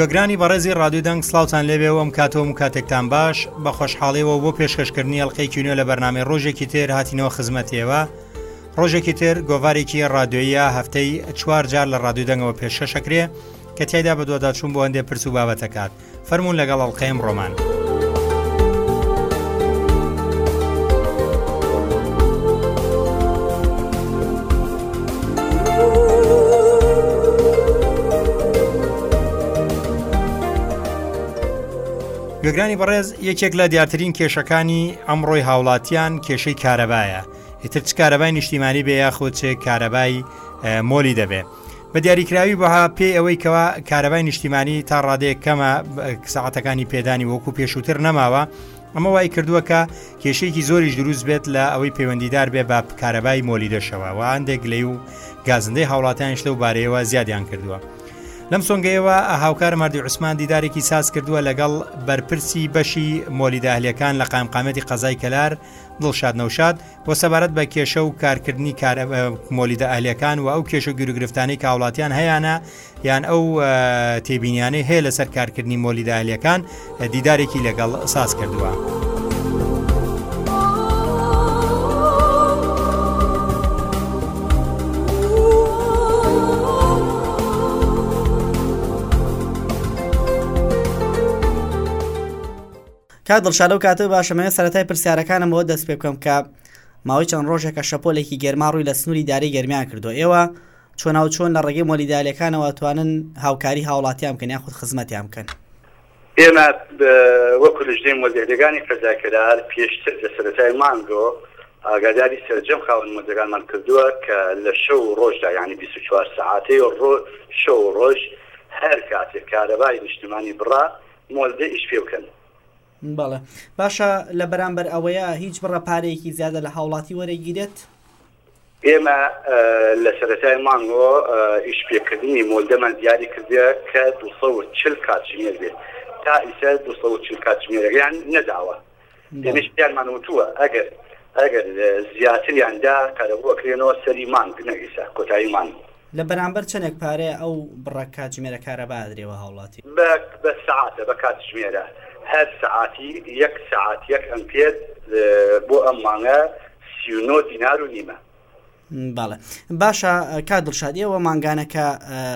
گوێگرانی بەڕێزی ڕادوی دەنگ سلااوان لێبێ ئەم کاتەوە و کاتێکتان باش بە خۆشحاڵیەوە بۆ پێشکەشکردنی ئەڵلقەی کینۆ لە بەرنامی ڕۆژێکی تێر هاتینەوە خزمەتەوە ڕۆژێکی تر گۆڤارێکی ڕادۆیە هەفتەی چوار جار لە ڕادوی دەنگەوە پێشەشەکرێ کە تایدا بە دوواداچوون بۆ هەندێ پرس و بابەتەکات فەرمونون لەگەڵ ئەڵلقەیەم ڕۆمان. گوێگرانی بەڕێز یەکێک لە دیارترین کێشەکانی ئەمڕۆی هاوڵاتیان کێشەی کارەبایە ئیتر چ کارەبای نیشتیمانی بێ یاخود چێ کارەبای مۆلی دەبێ. بە دیاریکراوی بەها پێی ئەوەی کەوا کارەبای نیشتیمانی تا ڕادەیە کەمە ساعتەکانی پێدانی وەکو پێشووتر نەماوە ئەمە وای کردووە کە کێشێکی زۆریش دروست بێت لە ئەوەی پەیوەندیدار بێ بە کارەبای مۆلی دەشەوە و هەندێک لەی و گازندەی هاوڵاتیانش لەو بارەیەوە زیادیان کردووە. لەم سۆنگەیەوە هاوکار مردی عوسمان دیدارێکی ساز کردووە لەگەڵ بەرپرسی بەشی مۆلیداهلەکان لە قایمقامەتی قەزای کەلار دڵشاد نەوشاد و سەبارەت بە کێشە و کارکردنی کارە مۆلیدە ئەهلەکان و ئەو کێشە گیرروگرفتانی کاوڵاتیان هەیەە یان ئەو تێبینیانەی هەیە لەسەر کارکردنی مۆلیدە ئەهلەکان دیدارێکی لەگەڵ ساز کردووە. کاک دڵشاد ئەو کاتە باشە مەوێ سەرەتای پرسیارەکانمەوە دەست پێ بکەم کە ماوەی چەند ڕۆژێکە شەپۆلێکی گەرما ڕووی لە سنووری داری گەرمیان کردو ئێوە چۆناو چۆن لە ڕێگەی مۆلیدالیەکانەوە توانن هاوکاری هاوڵاتیان بکەن یاخود خزمەتیان بکەن ئێمە وەکو لژنەی مۆلیدالیەکانی فەزاکەرار پێشتر لە سەرەتای مانگۆ ئاگاداری سەرجەم خاون مۆدەکانمان کردووە کە لە شەو ڕۆژدا یعنی 24 ساعتی ڕۆ شەو ڕۆژ هەر کاتێک کارەبای نیشتمانی بڕا مۆزدە ئیش پێ بکەن. بەڵێ باشە لەبەرامبەر ئەوەیە هیچ بڕە پارەیەکی زیادە لە هاوڵاتی وەرەگیرێت؟ ئێمە لە سەرەتای مانگۆ ئیشپێکردنی مۆلدەمان دیاری کردە کە 240 کاتژمێر بێت تا ئیسە 240 کاتژمێرەکەیان نەداوە ئێمەش پێیانمان وتووە ئەگەر ئەگەر زیاتریان دا قەرەبوو ئەکرێنەوە سەری مانگ نەک ئیستا کۆتایی مانگ. لە بەرامبەر چەنێک پارەیە ئەو بڕە کاتژمێرە کارەبا ئەدرێ بە هاوڵاتی؟ بە بە سەعاتە بە کاتژمێرە هەر سەعاتی یەک سەعات یەک ئەمپێر بۆ ئەم مانگە سی و نۆ دینار و نیمە بەڵێ باشە کا دڵشاد ئێوە مانگانەکە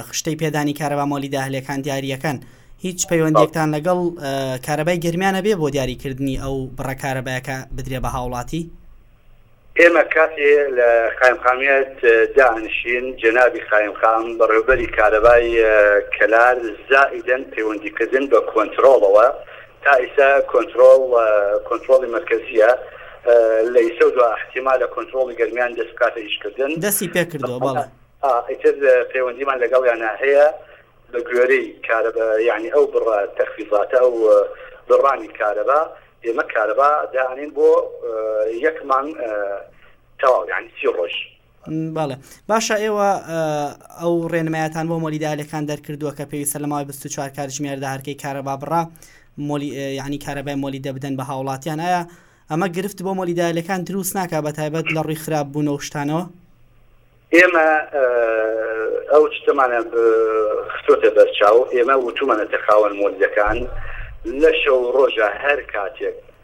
خشتەی پێدانی کارەبا مۆلی داهلەکان دیارریەکەن هیچ پەیوەندێکتان لەگەڵ کارەبای گرمیانە بێ بۆ دیاریکردنی ئەو بڕەکارەبایەکە بدرێ بە هاوڵاتی ئێمە کاتێ لە قایمقامیت دانشین جەنابی قایمقام بەڕێوبەری کارەبای کەلار زائیدەن پەیوەندیکردن بە کۆنتترۆڵەوە تا ئیستا کۆنترۆڵ کۆنترۆڵی مەرکەزیە لە ئیستا و دوا ئەحتیمالە کۆنترۆڵی گەرمیان دەست بکاتە ئیش کردن. دەستی پێ کردوە بەڵێ. ئا ئیتر پەیوەندیمان لەگەڵیانا هەیە بە گوێرەی کارەبا یانی ئەو بڕە تەخفیزاتە ئەو دڕانی کارەبا ئێمە کارەبا دائەنێین بۆ یەک مانگ تەواو یانی سی ڕۆژ. بەڵێ باشە ئێوە ئەو ڕێنمایەتان بۆ مۆلیدالەکان دەرکردووە کە پێویستە لە ماوەی 24 کارژمێردا هەرکەی کارەبا بڕا مۆلی یعنی کارەبای مۆلی دەبدەن بە هاوڵاتیان ئایا ئەمە گرفت بۆ مۆلیدالەکان دروست ناکە بە تایبەت لە ڕووی خراپ بوون و شتانەوە ئێمە ئەو شتەمانە خستۆتە بەرچاو ئێمە وتومانەتە خاوەن مۆلیەکان لە شەو ڕۆژە هەر کاتێک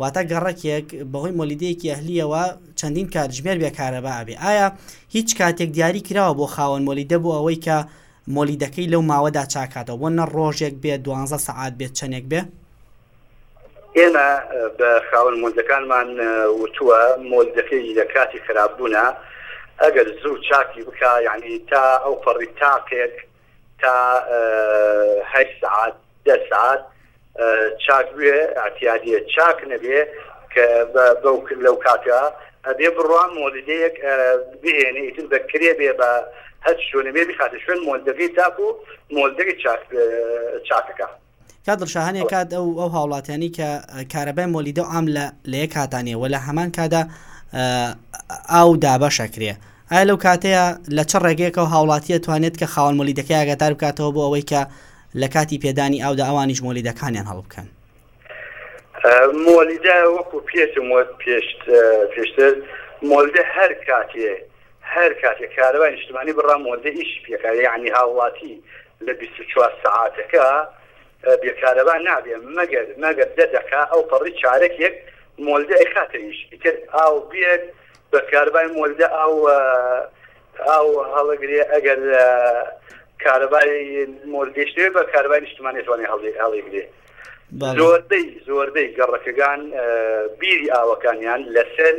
واتە گەڕەکێک بەهۆی مۆلیدەیەکی ئەهلییەوە چەندین کاتژمێر بێ کارەبا ئەبێ ئایا هیچ کاتێک دیاری کراوە بۆ خاوەن مۆلیدە بۆ ئەوەی کە مۆلیدەکەی لەو ماوەدا چاکاتەوە بۆ نە ڕۆژێک بێ دوانزە سەعات بێت چەندێک بێ ئێمە بە خاون مۆلدەکانمان وتووە مۆلدەکەی لە کاتی خراپبوونا ئەگەر زوو چاکی بک یعنی تا ئەو پەڕی تاقێک تا هەشت سەعات دە سەعات چاک بوێ ئەتیادیە چاک نەبێ کە بەو کرد لەو کاتە ئەبێ بڕوان مۆلیدەیەک بهێنێ ئیتر بەکرێ بێ بە هەر شوێنەبێ بخاتە شوێن مۆلدەکەی تاکو مۆلدەکە چاکەکە کاک دڵ شاهان یە کات ئەو ئەو هاوڵاتیانی کە کارەبای مۆلیدە و ئام لە لە یەک هاتانە و لە هەمان کادا ئاو دابەشەکرێ ئایا لەو کاتەیە لە چ ڕێگەیەکەوە هاوڵاتیە توانێت کە خاوەن مۆلیدەکە ئاگادار بکاتەوە بۆ ئەوەی کە لە کاتی پێدانی ئاودا ئەوانیش مۆلیدەکانیان هەڵبکەن مۆلیدا وەکو پێچم وەت پێشت پێشتر مۆلدە هەر کاتێ هەر کاتێک کارەوە نیشتمانی بڕام مۆلدە ئیش پێکاری عنی هاوڵاتی لە بیست و چوار سەعاتەکە بێ کارەبا نابێ مەگەر مەگەر دە دەقە ئەو پەڕی چارەکێک مۆلدە ئەیخاتە ئیش ئیتر ئاو بێت بە کاربای مۆلدە ئاو ئاو هەڵەگرێ ئەگەر کارەبای مۆلدێش نەوێ بە کاربای نیشتمان نێتوانێ هەڵێ هەڵیگرێ زۆربەی زۆربەی گەڕەکەگان بیری ئاوەکانیان لەسەر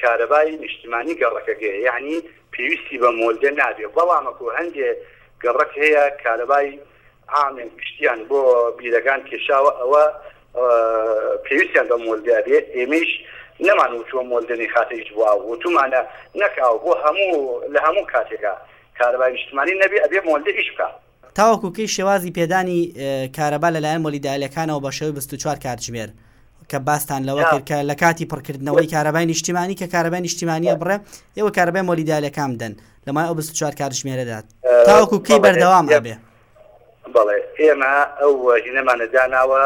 کارەبای نیشتمانی گەڕەکە گێ یانی پێویستی بە مۆلدە نابێ بەڵامەکو هەندێ گەڕەک هەیە کارەبای عامێن گشتیان بۆ بیرەکان کێشاوە ئەوە پێویستیان بە مۆلدە بێ ئێمەیش نەمان وتووە مۆلدە نەیخاتە ئیش بۆ ئاو وتومانە نەک ئاو بۆ هەموو لە هەموو کاتێکا کارەبای نیشتمانی نەبێ ئەبێ مۆلدە ئیش بکا. تاوەکو کەی شێوازی پێدانی کارەبا لەلایەن مۆلیداێلەکانەوە بە شێوەی بیست و چوار کاتژمێر کە باستان لەوە کرد کە لە کاتی پڕکردنەوەی کارەبای نیشتیمانی کە کارەبای نیشتیمانیە بڕێ ئێوە کارەبای مۆلیداێلەکان بدەن لەمای ئەو بیست چوار کاتژمێرەدات تاوەکو کەی بەردەوام ئەبێ بەڵێ ئێمە ئەو ژنەمانە داناوە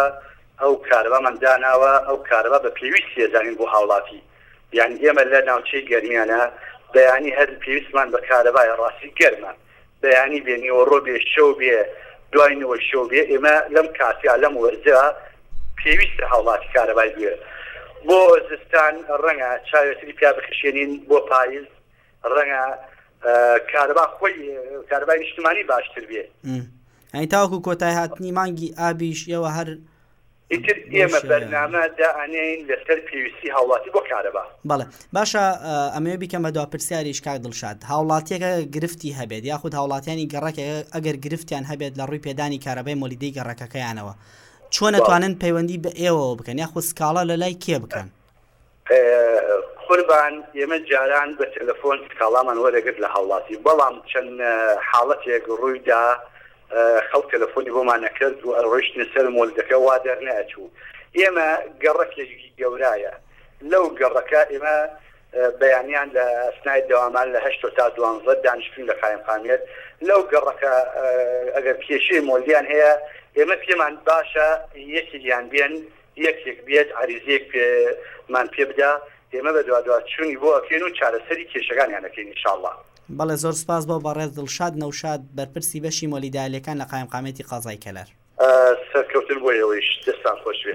ئەو کارەبامان داناوە ئەو کارەبا بە پێویست لێزانین بۆ هاوڵاتی یعنی ئێمە لە ناوچەی گەرمیانە بەیانی هەر پێویستمان بە کارەبایە ڕاستی گەرمە بەیانی بێ نیوەڕۆ بێ شەو بێ دوای نیوە شەو بێ ئێمە لەم کاتە لەم وەرزە پێویستە هاوڵاتی کارەبای بوێ بۆ زستان ڕەنگە چاوێتری پیا بخشێنین بۆ پایز ڕەنگە کارەبا خۆی کارەبای نیشتمانی باشتر بێ ئەی تاوکو کۆتای هاتنی مانگی ئابیش ئێوە هەر ئیتر ئێمە بەرنامە دائەنێین لەسەر پێویستی هاوڵاتی بۆ کارەبا. بەڵێ باشە ئەمەوێ بیکەم بە دوا پرسیاریش کاک دڵشاد هاوڵاتیەکە گرفتی هەبێت یاخود هاوڵاتیانی گەڕەکە ئەگەر گرفتیان هەبێت لە ڕووی پێدانی کارەبای مۆلیدەی گەڕەکەکەیانەوە چۆن نەتوانن پەیوەندی بە ئێوەوە بکەن یاخود سکاڵا لە لای کێ بکەن؟ قوربان ئێمە جاران بە تەلەفۆن سکاڵامان وەرەگرت لە هاوڵاتی بەڵام چەند حاڵەتێک ڕوویدا خەڵک تەلەفۆنی بۆمان ئەکرد و ئەڕۆیشتینە سەر مۆلدەکە وا دەرنەئەچوو ئێمە گەڕەکێکی گەورایە لەو گەڕەکە ئێمە بەیانیان لە ئەسنای دەوامان لە هەشت تا دوانزە دانیشتووین لە قایمقامیەت لەو گەڕەکە ئەگەر کێشەی مۆلیان هەیە ئێمە پێمان باشە یەکێکیان بێن یەکێک بێت عەریزەیەک پێ مان پێ بدا ئێمە بە دوا دوا چوونی بۆ ئەکەین و چارەسەری کێشەکانیان ئەکەین ان شاءاللە. بەڵێ زۆر سوپاس بۆ بەڕێز دڵشاد نەوشاد بەرپرسی بەشی مۆلیدالیەکان لە قایمقامیەتی قەزای کەلار. سەرکەوتن بۆ ئێوەیش دەستان خۆشبێ.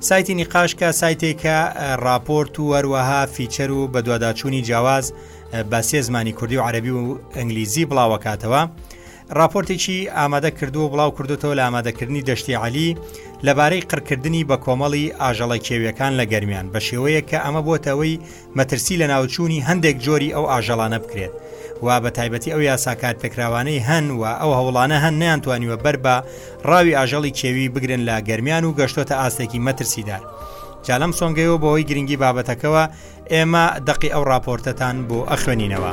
سایتی نیقاش کە سایتێکە ڕاپۆرت و هەروەها فیچەر و بەدواداچوونی جیاواز بە سێ زمانی کوردی و عەربی و ئەنگلیزی بڵاوەکاتەوە. راپۆرتێکی ئامادە کردو و بڵاو کردوتەوە لە ئامادەکردنی دەشتی عەلی لەبارەی قڕکردنی بە کۆمەڵی ئاژەڵە کێویەکان لە گەرمیان بە شێوەیە کە ئەمە بۆتەوەی مەترسی لەناوچوونی هەندێک جۆری ئەو ئاژەڵانە بکرێت و بە تایبەتی ئەو یاساکار پێکراوانەی هەن و ئەو هەوڵانە هەن نیانتوانیوە بەر بە ڕاوی ئاژەڵی کێوی بگرن لە گەرمیان و گەشتۆتە ئاستێکی مەترسیدار. جا لەم سۆنگەیەوە بەهۆی گرنگی بابەتەکەوە ئێمە دەقی ئەو راپۆرتەتان بۆ ئەخوێنینەوە.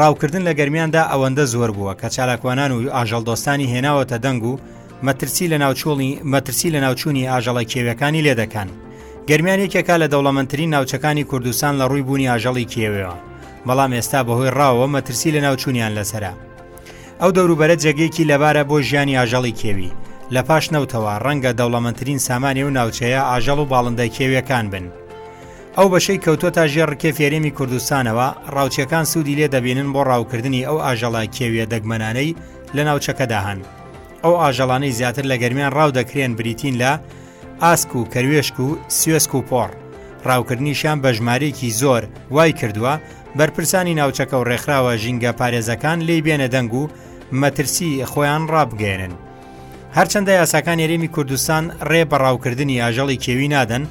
ڕاوکردن لە گەرمیاندا ئەوەندە زۆر بووە کە چالاکوانان و ئاژەڵ دۆستانی هێناوەتە دەنگ و مەترسی لە ناوچۆڵی مەترسی لە ناوچووی ئاژەڵە کێوەکانی لێ دەکەن گەرمیان یەکێکا لە دەوڵەمەندترین ناوچەکانی کوردستان لە ڕووی بوونی ئاژەڵی کێوەوە بەڵام ئێستا بەهۆی ڕاوە مەترسی لە ناوچوونیان لەسرە ئەو دەوروبەرە جێگەیەکی لەبارە بۆ ژیانی ئاژەڵی کێوی لە پاش نەوتەوە ڕەنگە دەوڵەمەندترین سامانی و ناوچەیە ئاژەڵ و باڵندە کێویەکان بن ئەو بەشەی کەوتووەتە ژێر ڕکێفی هەرێمی کوردستانەوە، ڕاوچییەکان سوودی لێ دەبینن بۆ ڕاوکردنی ئەو ئاژەڵە کێوییە دەگمەنانەی لە ناوچەکەدا هەن. ئەو ئاژەڵانەی زیاتر لە گەرمیان ڕاو دەکرێن بریتین لە ئاسک و کەروێشک و سوێسک و پۆڕ. ڕاوکردنیشیان بە ژمارەیەکی زۆر وای کردووە بەرپرسانی ناوچەکە و ڕێکخراوە ژینگە پارێزەکان لێی بێنە دەنگ و مەترسی خۆیان ڕابگەیەنن. هەرچەندە یاساکانی رێمی کوردستان ڕێ بە ڕاوکردنی ئاژەڵی کێوی نادەن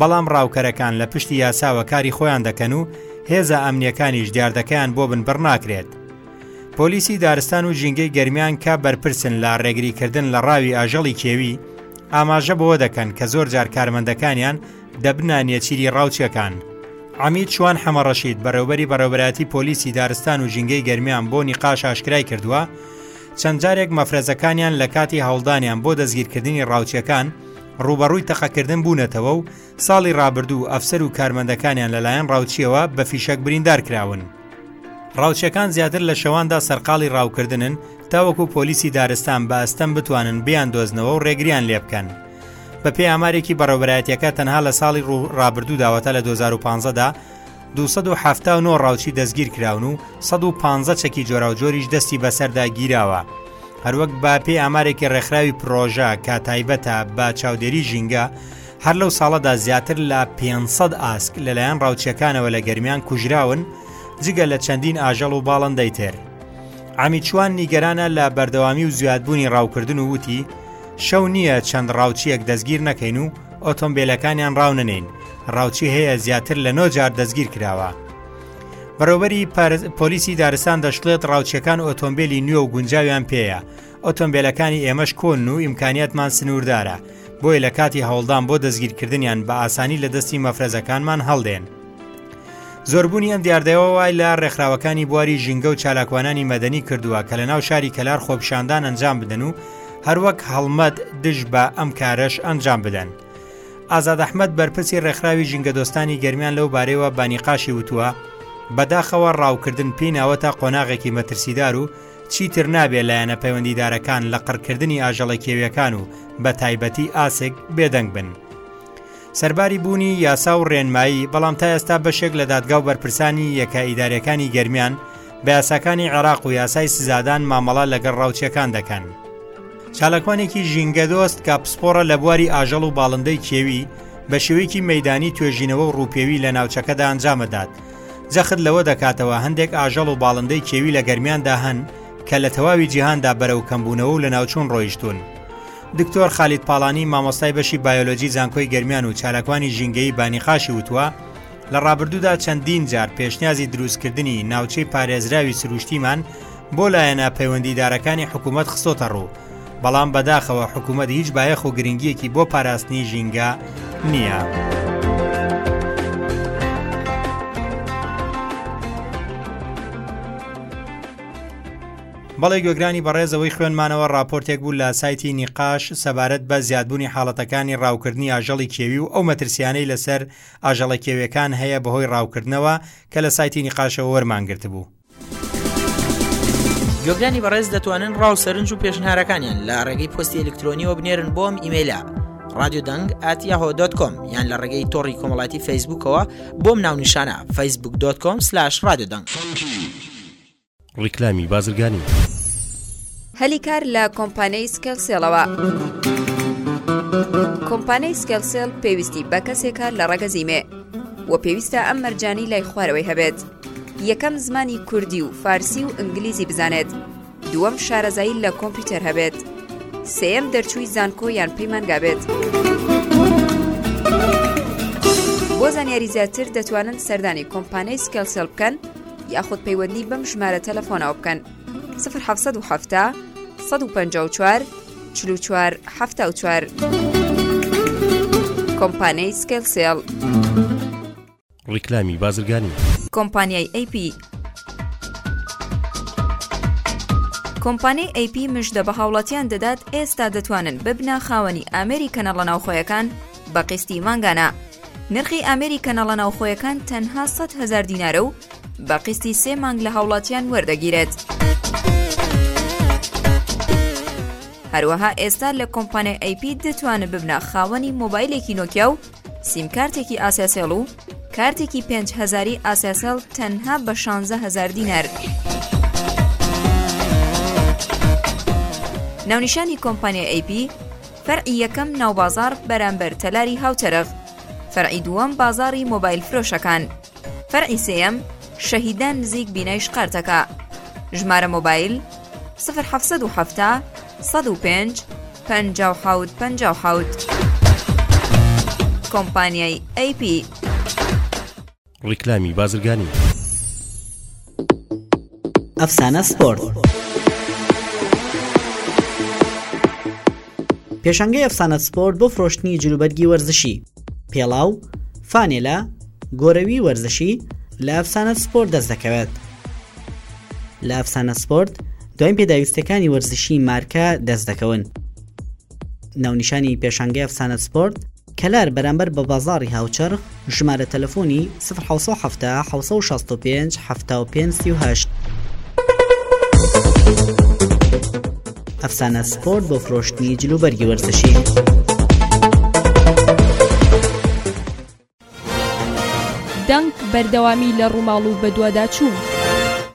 بەڵام ڕاوکەرەکان لە پشتی یاساوە کاری خۆیان دەکەن و هێزە ئەمنیەکانیش دیاردەکەیان بۆ بن بڕناکرێت پۆلیسی دارستان و ژینگەی گەرمیان کە بەرپرسن لە ڕێگریکردن لە ڕاوی ئاژەڵی کێوی ئاماژە بەوە دەکەن کە زۆر جار کارمەندەکانیان دەبنا نیەچیری ڕاوچەکان عمید شوان حەمەڕەشید بەڕێوبەری بەڕێوبەتی پۆلیسی دارستان و ژینگەی گەرمیان بۆ نیقاش ئاشکرای کردووە چەند جارێک مەفرەزەکانیان لە کاتی هەوڵدانیان بۆ دەستگیرکردنی ڕاوچیەکان ڕوبەڕووی تەقەکردن بوونەتەوە و ساڵی ڕابردوو ئەفسەر و کارمەندەکانیان لەلایەن ڕاوچیەوە بە فیشەک بریندار کراون. ڕاوچەکان زیاتر لە شەواندا سەرقاڵی ڕاوکردنن تاوەکو پۆلیسی دارستان بە ئەستەم بتوانن بیان دۆزنەوە و ڕێگریان لێ بکەن. بە پێ ئامارێکی بەڕێوبەرایەتەکە تەنها لە ساڵی ڕوو ڕابردوو داوەتە لە 2015دا دوو سەد و حەفتا و نۆ ڕاوچی دەستگیرکراون و سەد و پانزە چەکی جۆراوجۆریش دەستی بەسەردا گیراوە. هەروەک بە پێی ئامارێکی ڕێکخراوی پرۆژە کە تایبەتە بە چاودێری ژینگە، هەر لەو ساڵەدا زیاتر لە 500 ئاسک لەلایەن ڕاوچیەکانەوە لە گەرمیان کوژراون، جگە لە چەندین ئاژەڵ و باڵندەی تر. عەمی چوان نیگەرانە لە بەردەوامی و زیادبوونی ڕاوکردن و وتی، شەو نییە چەند ڕاوچییەک دەستگیر نەکەین و ئۆتۆمبێلەکانیان ڕاونەنین ڕاوچی هەیە زیاتر لە نۆ جار دەستگیر کراوە بەڕێوبەری پۆلیسی دارستان دەشڵێت ڕاوچەکان ئۆتۆمبیلی نوێ و گونجاویان پێەیە ئۆتۆمبیلەکانی ئێمەش کۆن و ئیمکانیاتمان سنووردارە بۆیە لە کاتی هەوڵدان بۆ دەستگیرکردنیان بە ئاسانی لە دەستی مەفرەزەکانمان هەڵدێن زۆربوونی ئەم دیاردەوە وای لە ڕێکخراوەکانی بواری ژینگە و چالاکوانانی مەدەنی کردووە کە لە ناو شاری کەلار خۆپشاندان ئەنجام بدەن و هەروەک هەڵمەت دژ بە ئەم کارەش ئەنجام بدەن. ئازاد ئەحمد بەرپرسی ڕێکخراوی ژینگەدۆستانی گەرمیان لەو بارەیەوە بانیقاشی وتووە، بەداخەوە ڕاوکردن پێی ناوە تا قۆناغێکی مەترسیدار و چیتر نابێ لایەنە پەیوەندیدارەکان لە قڕکردنی ئاژەڵە کێویەکان و بە تایبەتی ئاسک بێدەنگ بن. سەرباری بوونی یاسا و ڕێنمایی بەڵام تا ئێستا بەشێک لە دادگا و بەرپرسانی یەکە ئیدارەکانی گەرمیان بە یاساکانی عێراق و یاسای سزادان مامەڵە لەگەڵ ڕاوچەکان دەکەن. چالاکوانێکی ژینگە دۆست کە پسپۆڕە لە بواری ئاژەڵ و باڵندەی کێوی بە شێوەیەکی مەدانی توێژینەوە و ڕوپێوی لە ناوچەکەدا ئەنجامەدات. جەخت لەوە دەکاتەوە هەندێک ئاژەڵ و باڵندەی کێوی لە گەرمیاندا هەن کە لە تەواوی جیهاندا بەرەو کەمبوونەوە و لە ناوچوون ڕۆیشتون. دکتۆر خالید پاڵانی مامۆستای بەشی بایۆلۆجی زانکۆی گەرمیان و چالاکوانی ژینگەیی بانیقاشی وتووە لە ڕابردوودا چەندین جار پێشنیازی دروستکردنی ناوچەی پارێزراوی سروشتیمان بۆ لایەنە پەیوەندیدارەکانی حکوومەت خستۆتە ڕوو بەڵام بەداخەوە حکوومەت هیچ بایەخ و گرنگیەکی بۆ پاراستنی ژینگە نییە. بەڵێ گوێگرانی بەڕێز ئەوەی خوێنمانەوە ڕاپۆرتێک بوو لە سایتی نیقاش سەبارەت بە زیادبوونی حاڵەتەکانی ڕاوکردنی ئاژەڵی کێوی و ئەو مەترسیانەی لەسەر ئاژەڵە کێویەکان هەیە بەهۆی ڕاوکردنەوە کە لە سایتی نیقاشەوە وەرمانگرتبوو. گوێگرانی بەڕێز دەتوانن ڕاو سەرنج و پێشنهارەکانیان لە ڕێگەی پستی ئەلکترۆنیەوە بنێرن بۆم ئیمەیلا رادیو دەنگ ئاتیاهۆ دۆت کۆم یان لە ڕێگەی تۆڕی کۆمەڵاتی فەیسبوکەوە بۆم ناونیشانە فەیسبوک دۆت کۆم سلاش رادیو دەنگ. ڕیکلامی بازرگانی. هەلی کار لە کۆمپانیای سکێلسێڵەوە. کۆمپانیای سکێلسێل پێویستی بە کەسێکە لە ڕەگەزی مێ و پێویستە ئەم مەرجانی لای خوارەوەی هەبێت. یەکەم زمانی کوردی و فارسی و ئنگلیزی بزانێت. دووەم شارەزایی لە کۆمپیوتەر هەبێت. سێم دەرچووی زانکۆ یان پەیمانگا بێت. بۆ زانیاری زیاتر دەتوانن سەردانی کۆمپانیای سکێلسێل بکەن یاخود پەیوەندی بەم ژمارە تەلەفۆنەوە بکەن 1970 154 44 74 کۆمپانیای سکێل سێڵ ڕیکلامی بازرگانی کۆمپانیای ئەیپ کۆمپانیای ئەیپ مژدە بە هاوڵاتیان دەدات ئێستا دەتوانن ببنە خاوەنی ئامێری کەنەڵە ناوخۆیەکان بە قیستی مانگانە، نرخی ئامێری کەناڵە ناوخۆیەکان تەنها سەد هەزار دینارە و بە قیستی سێ مانگ لە هاوڵاتیان وەردەگیرێت. هەروەها ئێستا لە کۆمپانیای ئەی پی دەتوانن ببنە خاوەنی مۆبایلێکی نۆکیا و سیمکارتێکی ئاسیاسێڵ و کارتێکی پێنج هەزاری ئاسیاسێڵ تەنها بە شانزە هەزار دینار. ناونیشانی کۆمپانیای ئەی پی، فەرعی یەکەم ناوبازاڕ بەرامبەر تەلاری هاوچەرخ فەرعی دووەم بازاڕی مۆبایل فرۆشەکان فەرعی سێیەم شەهیدان نزیک بینای شقارتەکە ژمارە مۆبایل سفر حەفسەد و حەفتا سەد و پێنج پەنجا و حەوت پەنجا و حەوت کۆمپانیای ئەیپی ڕیکلامی بازرگانی. ئەفسانە سپۆرت پێشانگەی ئەفسانە سپۆرت بۆ فرۆشتنی جلوبەرگی وەرزشی پێڵاو فانێلا گۆرەوی وەرزشی لە ئەفسانە سپۆرت دەست دەکەوێت لە ئەفسانە سپۆرت دوای پێداویستەکانی وەرزشی مارکە دەست دەکەون ناونیشانی پێشانگەی ئەفسانە سپۆرت کەلار بەرامبەر بە بازاڕی هاوچەرخ، ژمارە تەلەفۆنی، سفر حەوت سەد و حەفتا، حەوت سەد و شەست و پێنج، حەفتا و پێنج، سی و هەشت. ئەفسانە سپۆرت بۆ فرۆشتنی جلوبەرگی وەرزشی. دەنگ، بەردەوامی لە ڕووماڵ و بەدواداچوون.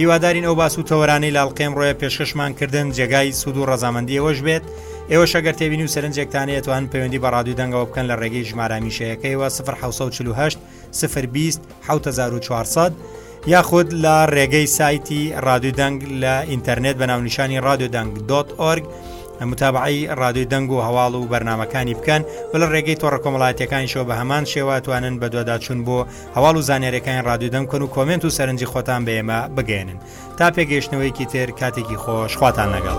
هیوادارین ئەو باس و تەوەرانەی لاڵقەی ئەمڕۆیە پێشکەشمان کردن جێگای سوود و ڕەزامەندی ئێوەش بێت ئێوەش ئەگەر تێبینی و سەرنجێکتان هەیە توان پەیوەندی بە ڕادوی دەنگەوە بکەن لە ڕێگەی ژمارە میشەیەکەیەوە 1940 1940 یاخود لە ڕێگەی سایتی ڕادوی دەنگ لە ئینتەرنێت بە ناونیشانی ڕادیو دەنگ دۆت ئۆرگ متابعی ڕادوی دەنگ و هەواڵ و بەرنمەکانی بکەن و لە ڕێگەی تۆڕە کۆمەڵاتەکانیشەوە بە هەمان شێواتوانن بە دوواداچوون بۆ هەواڵ و زانیارەکانی ڕادوی دەم کەن و کۆمنت و سەرنجی خۆتان بە ئێمە بگەێنن تا پێگەیشتنەوەیکی تر کاتێکی خۆش خواتان لەگەڵ.